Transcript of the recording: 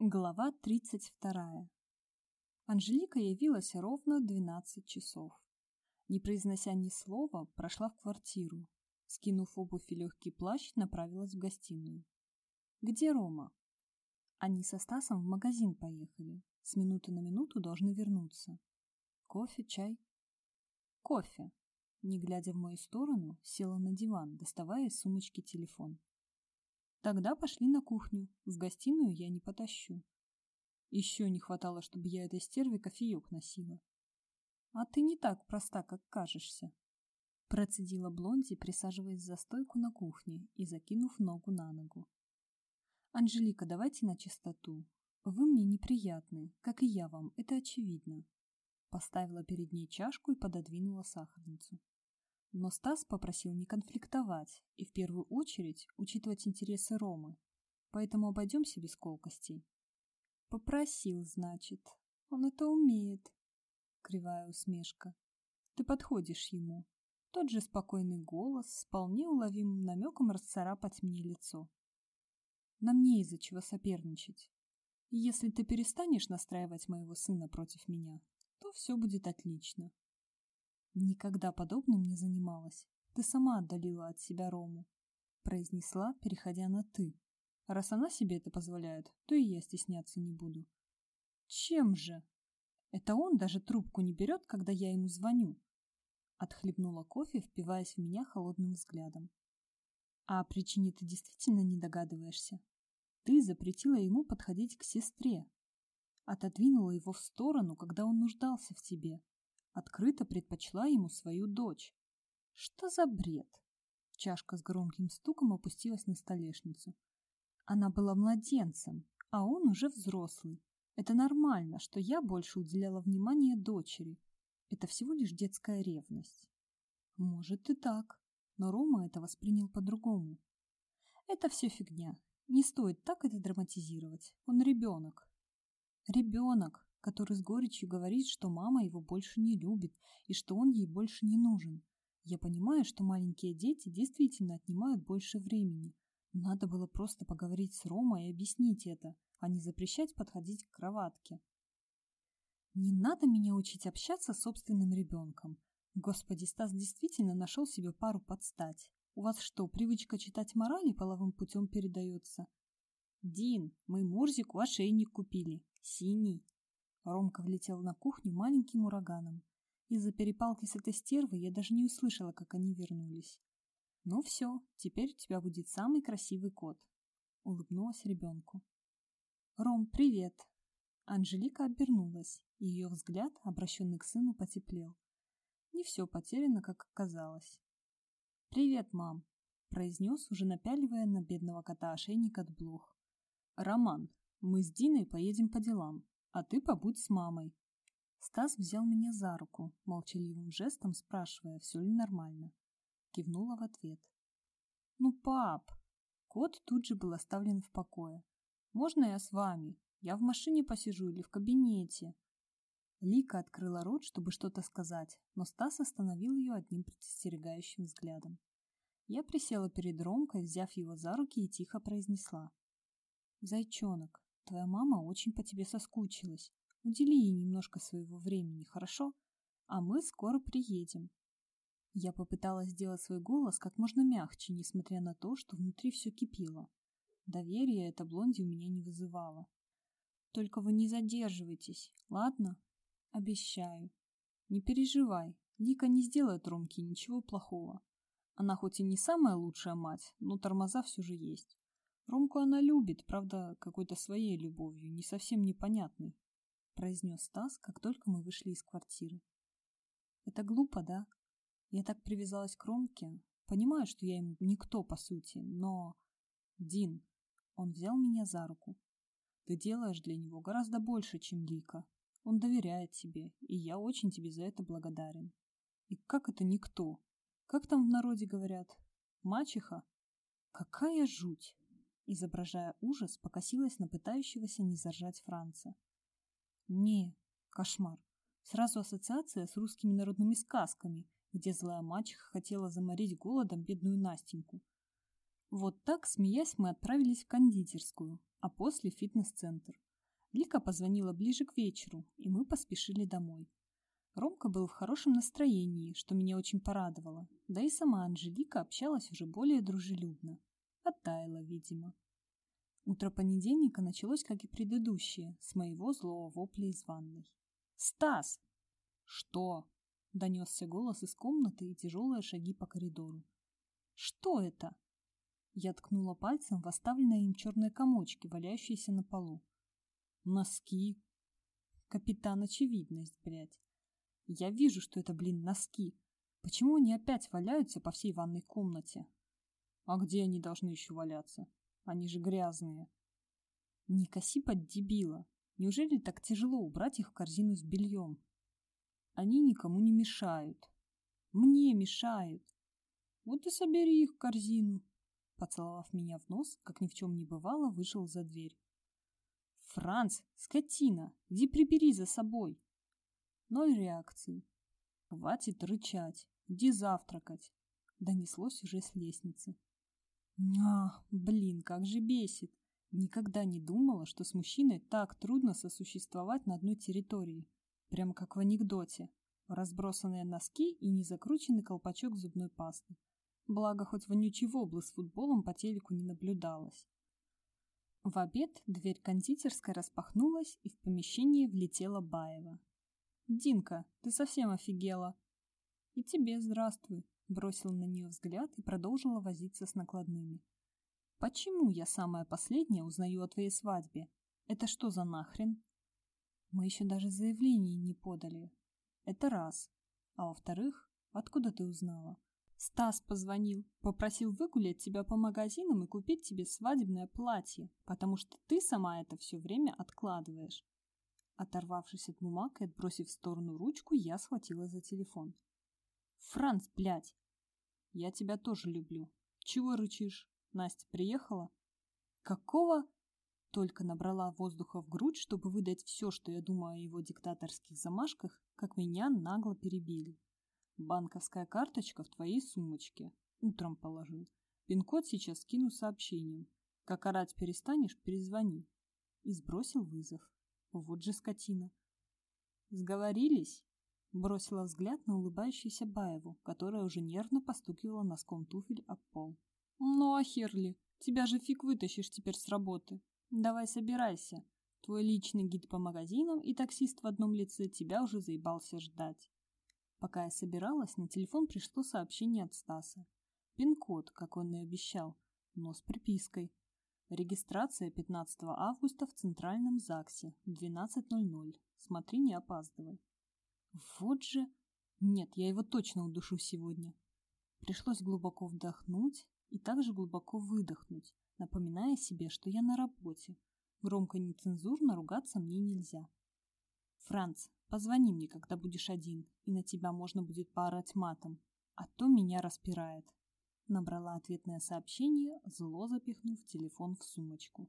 Глава 32. Анжелика явилась ровно в 12 часов. Не произнося ни слова, прошла в квартиру. Скинув обувь и легкий плащ, направилась в гостиную. «Где Рома?» Они со Стасом в магазин поехали. С минуты на минуту должны вернуться. Кофе, чай? Кофе. Не глядя в мою сторону, села на диван, доставая из сумочки телефон. Тогда пошли на кухню. В гостиную я не потащу. Еще не хватало, чтобы я этой стерве кофеек носила. А ты не так проста, как кажешься. Процедила Блонди, присаживаясь за стойку на кухне и закинув ногу на ногу. «Анжелика, давайте на чистоту. Вы мне неприятны, как и я вам, это очевидно». Поставила перед ней чашку и пододвинула сахарницу. Но Стас попросил не конфликтовать и в первую очередь учитывать интересы Ромы, поэтому обойдемся без колкостей. Попросил, значит. Он это умеет. Кривая усмешка. Ты подходишь ему. Тот же спокойный голос с вполне уловимым намеком расцарапать мне лицо. Нам не из-за чего соперничать. Если ты перестанешь настраивать моего сына против меня, то все будет отлично. Никогда подобным не занималась. Ты сама отдалила от себя Рому. Произнесла, переходя на «ты». Раз она себе это позволяет, то и я стесняться не буду. Чем же? Это он даже трубку не берет, когда я ему звоню. Отхлебнула кофе, впиваясь в меня холодным взглядом. А о причине ты действительно не догадываешься. Ты запретила ему подходить к сестре. Отодвинула его в сторону, когда он нуждался в тебе открыто предпочла ему свою дочь. Что за бред? Чашка с громким стуком опустилась на столешницу. Она была младенцем, а он уже взрослый. Это нормально, что я больше уделяла внимание дочери. Это всего лишь детская ревность. Может и так, но Рома это воспринял по-другому. Это все фигня. Не стоит так это драматизировать. Он ребенок. Ребенок, который с горечью говорит, что мама его больше не любит и что он ей больше не нужен. Я понимаю, что маленькие дети действительно отнимают больше времени. Надо было просто поговорить с Ромой и объяснить это, а не запрещать подходить к кроватке. Не надо меня учить общаться с собственным ребенком. Господи, Стас действительно нашел себе пару подстать. У вас что, привычка читать морали половым путем передается? Дин, мы Мурзику ошейник купили. Синий. Ромка влетел на кухню маленьким ураганом. Из-за перепалки с этой стервой я даже не услышала, как они вернулись. «Ну все, теперь у тебя будет самый красивый кот», — улыбнулась ребенку. «Ром, привет!» Анжелика обернулась, и ее взгляд, обращенный к сыну, потеплел. Не все потеряно, как оказалось. «Привет, мам!» — произнес, уже напяливая на бедного кота ошейник от блох. «Роман, мы с Диной поедем по делам а ты побудь с мамой. Стас взял меня за руку, молчаливым жестом спрашивая, все ли нормально. Кивнула в ответ. «Ну, пап!» Кот тут же был оставлен в покое. «Можно я с вами? Я в машине посижу или в кабинете?» Лика открыла рот, чтобы что-то сказать, но Стас остановил ее одним предостерегающим взглядом. Я присела перед Ромкой, взяв его за руки и тихо произнесла. «Зайчонок, Твоя мама очень по тебе соскучилась. Удели ей немножко своего времени, хорошо? А мы скоро приедем. Я попыталась сделать свой голос как можно мягче, несмотря на то, что внутри все кипело. Доверие эта блонди у меня не вызывало. Только вы не задерживайтесь, ладно? Обещаю. Не переживай, Лика не сделает Ромке ничего плохого. Она хоть и не самая лучшая мать, но тормоза все же есть. Ромку она любит, правда, какой-то своей любовью, не совсем непонятной, произнес Стас, как только мы вышли из квартиры. Это глупо, да? Я так привязалась к Ромке, понимаю, что я ему никто по сути, но... Дин, он взял меня за руку. Ты делаешь для него гораздо больше, чем Лика. Он доверяет тебе, и я очень тебе за это благодарен. И как это никто? Как там в народе говорят? Мачеха? Какая жуть! Изображая ужас, покосилась на пытающегося не заржать Франца. «Не, кошмар. Сразу ассоциация с русскими народными сказками, где злая мачеха хотела заморить голодом бедную Настеньку. Вот так, смеясь, мы отправились в кондитерскую, а после в фитнес-центр. Лика позвонила ближе к вечеру, и мы поспешили домой. Ромка был в хорошем настроении, что меня очень порадовало, да и сама Анжелика общалась уже более дружелюбно. Оттаяла, видимо. Утро понедельника началось, как и предыдущее, с моего злого вопля из ванной. «Стас!» «Что?» — донесся голос из комнаты и тяжелые шаги по коридору. «Что это?» Я ткнула пальцем в оставленные им черные комочки, валяющиеся на полу. «Носки!» «Капитан Очевидность, блядь!» Я вижу, что это, блин, носки. Почему они опять валяются по всей ванной комнате? А где они должны еще валяться? Они же грязные. Не коси под дебила. Неужели так тяжело убрать их в корзину с бельем? Они никому не мешают. Мне мешают. Вот и собери их в корзину. Поцеловав меня в нос, как ни в чем не бывало, вышел за дверь. Франц, скотина, иди прибери за собой. Ноль реакции. Хватит рычать. Иди завтракать. Донеслось уже с лестницы. А, блин, как же бесит. Никогда не думала, что с мужчиной так трудно сосуществовать на одной территории. Прямо как в анекдоте. Разбросанные носки и незакрученный колпачок зубной пасты. Благо, хоть вонючий воблы с футболом по телеку не наблюдалось. В обед дверь кондитерской распахнулась, и в помещение влетела Баева. «Динка, ты совсем офигела!» «И тебе здравствуй!» Бросила на нее взгляд и продолжила возиться с накладными. «Почему я самая последняя узнаю о твоей свадьбе? Это что за нахрен?» «Мы еще даже заявление не подали. Это раз. А во-вторых, откуда ты узнала?» «Стас позвонил, попросил выгулять тебя по магазинам и купить тебе свадебное платье, потому что ты сама это все время откладываешь. Оторвавшись от бумаг и отбросив в сторону ручку, я схватила за телефон. «Франц, блядь!» «Я тебя тоже люблю. Чего рычишь? Настя приехала?» «Какого?» Только набрала воздуха в грудь, чтобы выдать все, что я думаю о его диктаторских замашках, как меня нагло перебили. «Банковская карточка в твоей сумочке. Утром положил. Пин-код сейчас скину сообщением. Как орать перестанешь, перезвони». И сбросил вызов. Вот же скотина. Сговорились? Бросила взгляд на улыбающуюся Баеву, которая уже нервно постукивала носком туфель об пол. Ну а херли, тебя же фиг вытащишь теперь с работы. Давай собирайся. Твой личный гид по магазинам и таксист в одном лице тебя уже заебался ждать. Пока я собиралась, на телефон пришло сообщение от Стаса. Пин-код, как он и обещал, но с припиской. Регистрация 15 августа в Центральном ЗАГСе, 12.00. Смотри, не опаздывай. Вот же... Нет, я его точно удушу сегодня. Пришлось глубоко вдохнуть и также глубоко выдохнуть, напоминая себе, что я на работе. Громко нецензурно ругаться мне нельзя. Франц, позвони мне, когда будешь один, и на тебя можно будет поорать матом, а то меня распирает. Набрала ответное сообщение, зло запихнув телефон в сумочку.